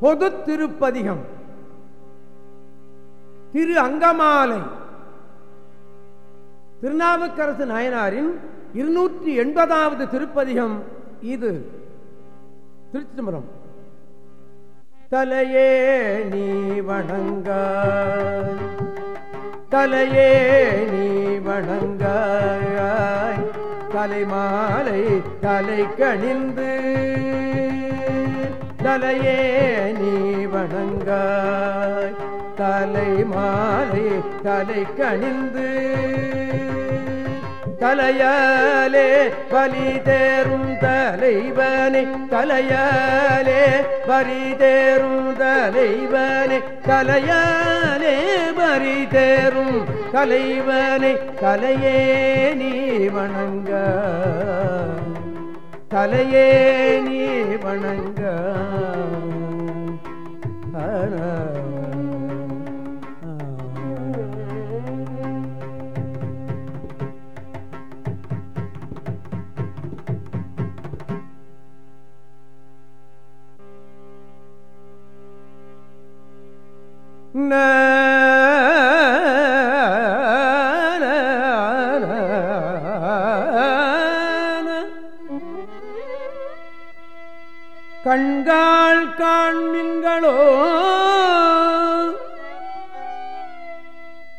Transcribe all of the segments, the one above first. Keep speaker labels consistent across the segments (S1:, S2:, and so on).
S1: பொது திருப்பதிகம் திரு அங்கமாலை. திருநாவுக்கரசு நாயனாரின் இருநூற்றி எண்பதாவது திருப்பதிகம் இது. திருச்சி தம்பரம் தலையே நீ வணங்க. தலையே நீ வணங்க. தலைமாலை தலை கணிந்து தலையே நீ வணங்காய். தலை மாலை தலை கணிந்து தலையாலே பலி தேரும் தலைவனை. தலையாலே பலி தேரும் தலைவனை. தலையாலே பலி தேரும் தலைவனை. தலையே நீ வணங்க தலையே நீ வணங்க. கண்கால் காண்மின்களோ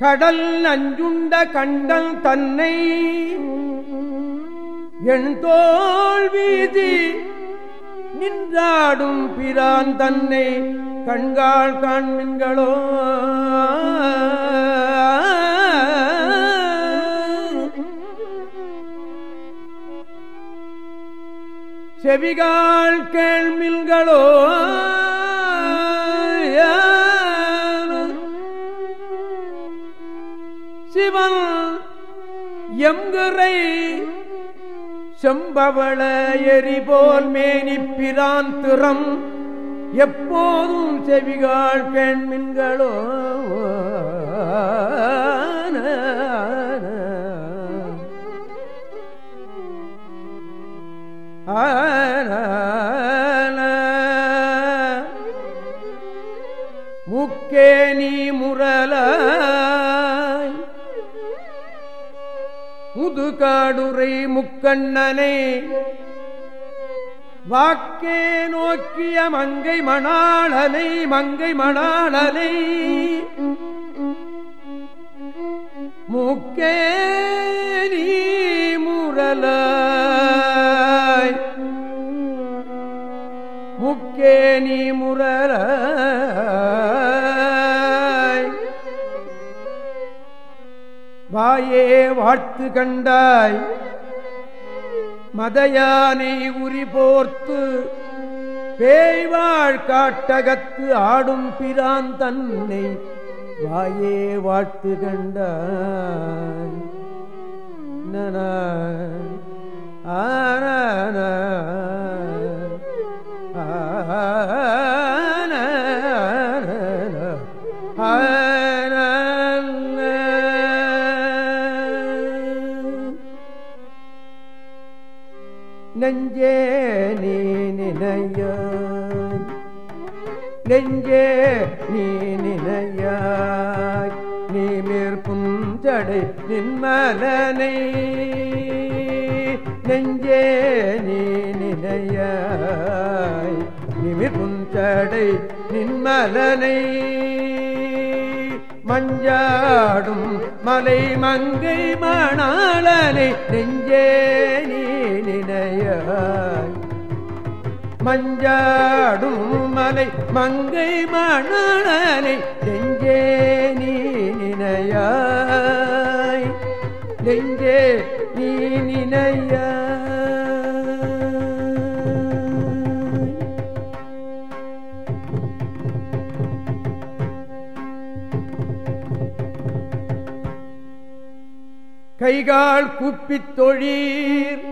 S1: கடல் நஞ்சுண்ட கண்டல் தன்னை என் தோல் வீதி நின்றாடும் பிரான் தன்னை கண்கால் காண்மின்களோ செவிகால் கேள்மில்களோ? சிவன் எங்குறை செம்பவள எரிபோல் மேனிப்பிரான் திறம். எப்போதும் செவிகால் கேள்மின்களோ முக்கே நீ முரல முதுகாடுரை முக்கண்ணனை. வாக்கே நோக்கிய மங்கை மணாளனை மங்கை மணாளனை. முக்கே நீ முரலாய். முக்கே நீ வாயே வாழ்த்து கண்டாய். மதயானை உரி போர்த்து. பேய்வாழ் காட்டகத்து ஆடும் பிரான் தன்னை வாயே வாழ்த்து கண்டாய். நன ஆன நெஞ்சே நீ நினைய? நெஞ்சே நீ நினையாய் நீ மேற்புஞ்சடை நின்மலனை நெஞ்சே நீ நினையாய் நிமிர் புஞ்சடை நின்மலனை. மஞ்சாடும் மலை மங்கை மணாளனை நெஞ்சே நீ நினையாய். மஞ்சாடும் மலை மங்கை மணாளனை நெஞ்சே நீ நினையாய். நெஞ்சே நீ நினையாய். கைகால் குப்பித் தொழீர்.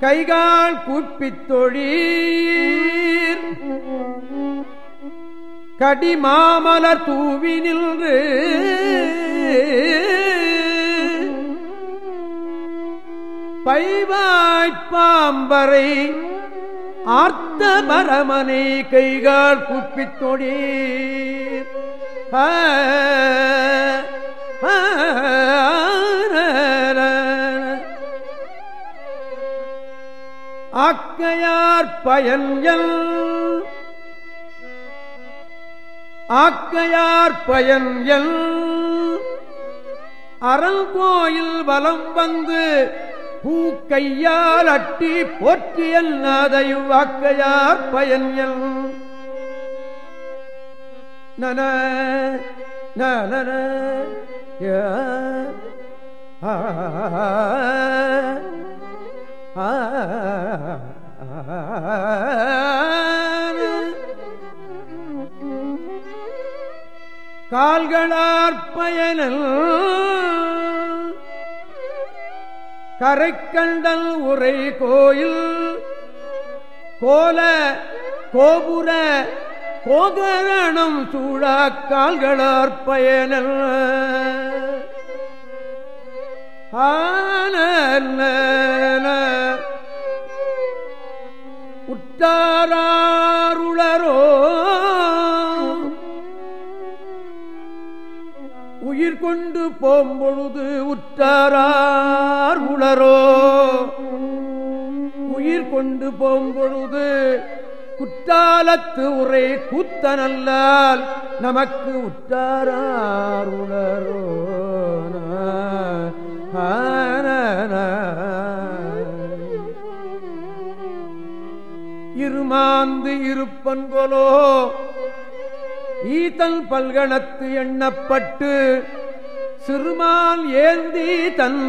S1: கைகால் குப்பித் தொழீர். கடிமாமலர் தூவி நின்று. பைவாய்ப்பாம்பரை ஆர்த்த பரமனை கைகால் குப்பித்தொடீர் தொழீர். ஆக்கையார் பயன்கள் ஆக்கையார் பயன்கள் அறங்கோயில் வலம் வந்து பூக்கையால் அட்டி போற்றியல் நாதையும் ஆக்கையார் பயன்கள் நன நன கால்களார்பயனல் கரைக்கண்டல் உரை கோயில் கோல கோபுர போதரணம் சூழா கால்களார் பயனல் ஆன உற்றாருளரோ உயிர் கொண்டு போம்பொழுது உற்றாரார் உளரோ உயிர் கொண்டு போம்பொழுது குற்றாலத்து உரை கூத்த நல்லால் நமக்கு உற்றாரார் இருமாந்து இருப்பன்கொலோ ஈத்தல் பல்கணத்து எண்ணப்பட்டு சிறுமால் ஏந்தி தன்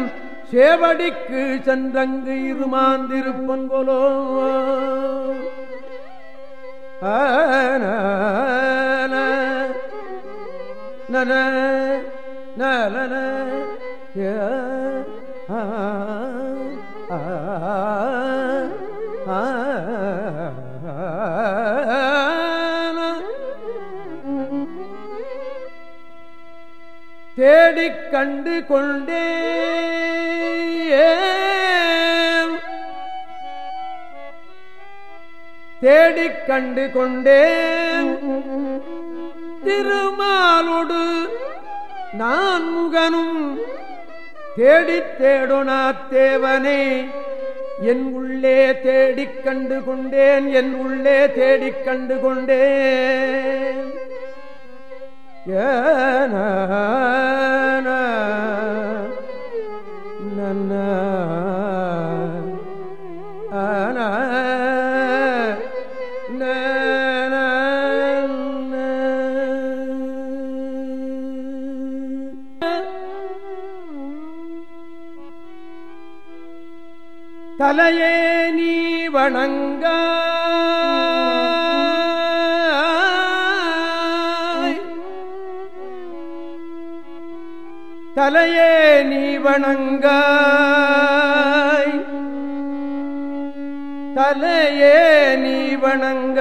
S1: சேவடிக்கு சென்றங்கு இருமாந்திருப்பன் போலோ நலன தேடிக் கண்டு கொண்டே தேடிக் கண்டு கொண்டேன் திருமாலோடு நான் முகனும் தேடித் தேடொனா தேவனே என் உள்ளே தேடிக் கண்டு கொண்டேன் என் உள்ளே தேடிக் கண்டு கொண்டேன் ஏன தலையே நீ வணங்க தலையே நீ வணங்க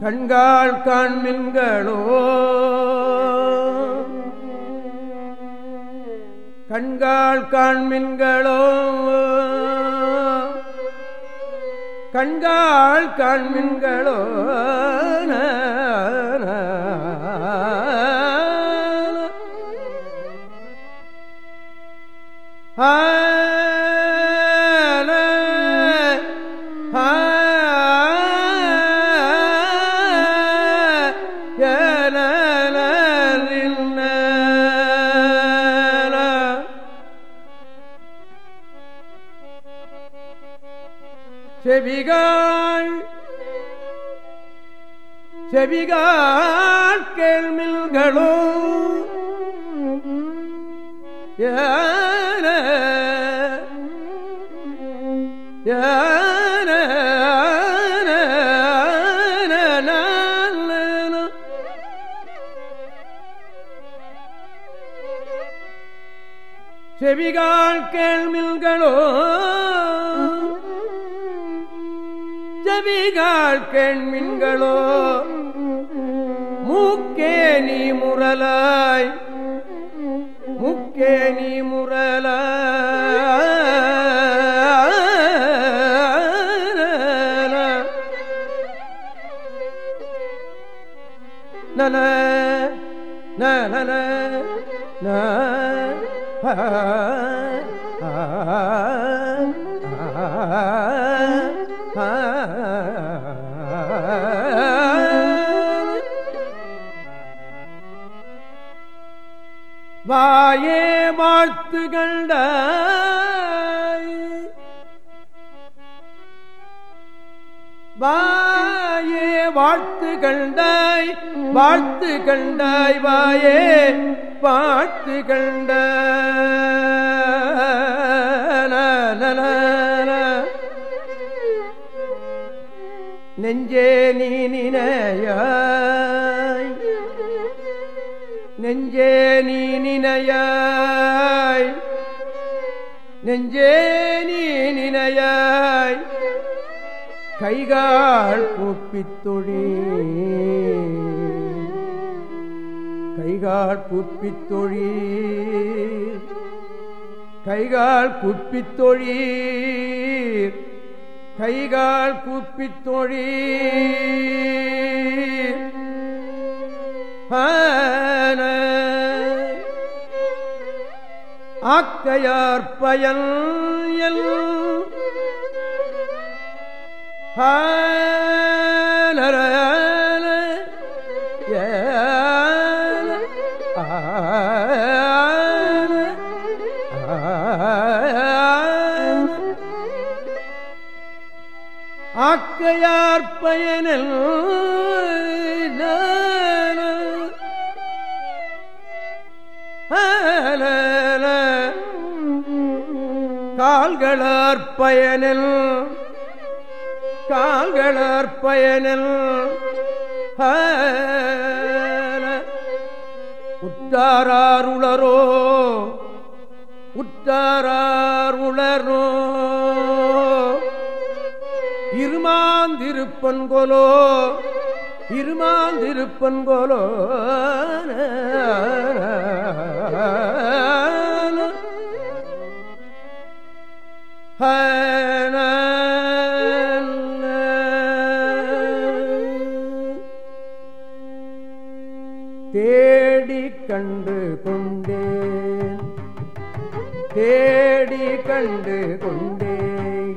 S1: கண்கால் காண்மின்களோ. கண்கால் காண்மின்களோ. கண்கால் காண்மின்களோ. செவிகாள் செவிகாள் கேள்மில்களோ ஏ செவிகால் கேள்மில்களோ செவிகால் கேள்மின்களோ மூக்கே நீ முரலாய் முக்கே நீ முரலாய். நல நல வாயே வாழ்த்து கண்ட வாயே வாழ்த்து கண்டாய் வாழ்த்து கண்டாய் வாயே வாழ்த்து கண்ட நெஞ்சே நீ நினையாய். நெஞ்சே நீ நினையாய். நெஞ்சே நீ நினையாய். கைகால் கூப்பித்தொழி கைகால் கூப்பித்தொழி கைகால் குப்பித்தொழி கைகால் கூப்பித்தொழி ஆக்கையார் பயன் எல் ஆக்கையார் பயனில் கால்களார் பயனில் கால்களார் பயனில். உற்றாரார் உளரோ. உற்றாரார் உளரோ. இருமாந்திருப்பன்கொலோ இருமாந்திருப்பன்கொலோ தேடி கண்டு கொண்டேன். தேடி கண்டு கொண்டேன்.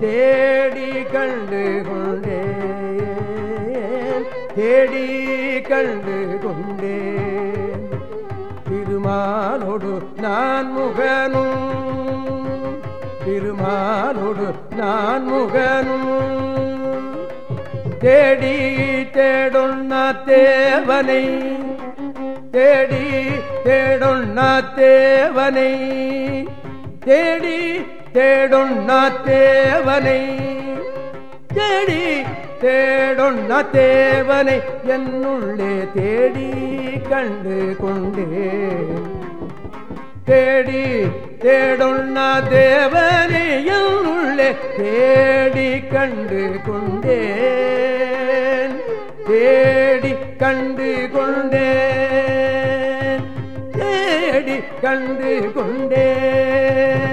S1: தேடி கண்டு கொண்டேன். தேடி கண்டு கொண்டேன். திருமாலோடு நான் முகனும் திருமாலோடு நான் முகனும். தேடி தேடொன்ன தேவனை. தேடி தேடொன்ன தேவனை. தேடி தேடொன்ன தேவனை. தேடி தேடொன்ன தேவனை. என்னுள்ளே தேடி கண்டு கொண்டே தேடி தேடொன்ன தேவனை. தேடி கண்டு கொண்டேன். தேடி கண்டு கொண்டேன். தேடி கண்டு கொண்டேன்.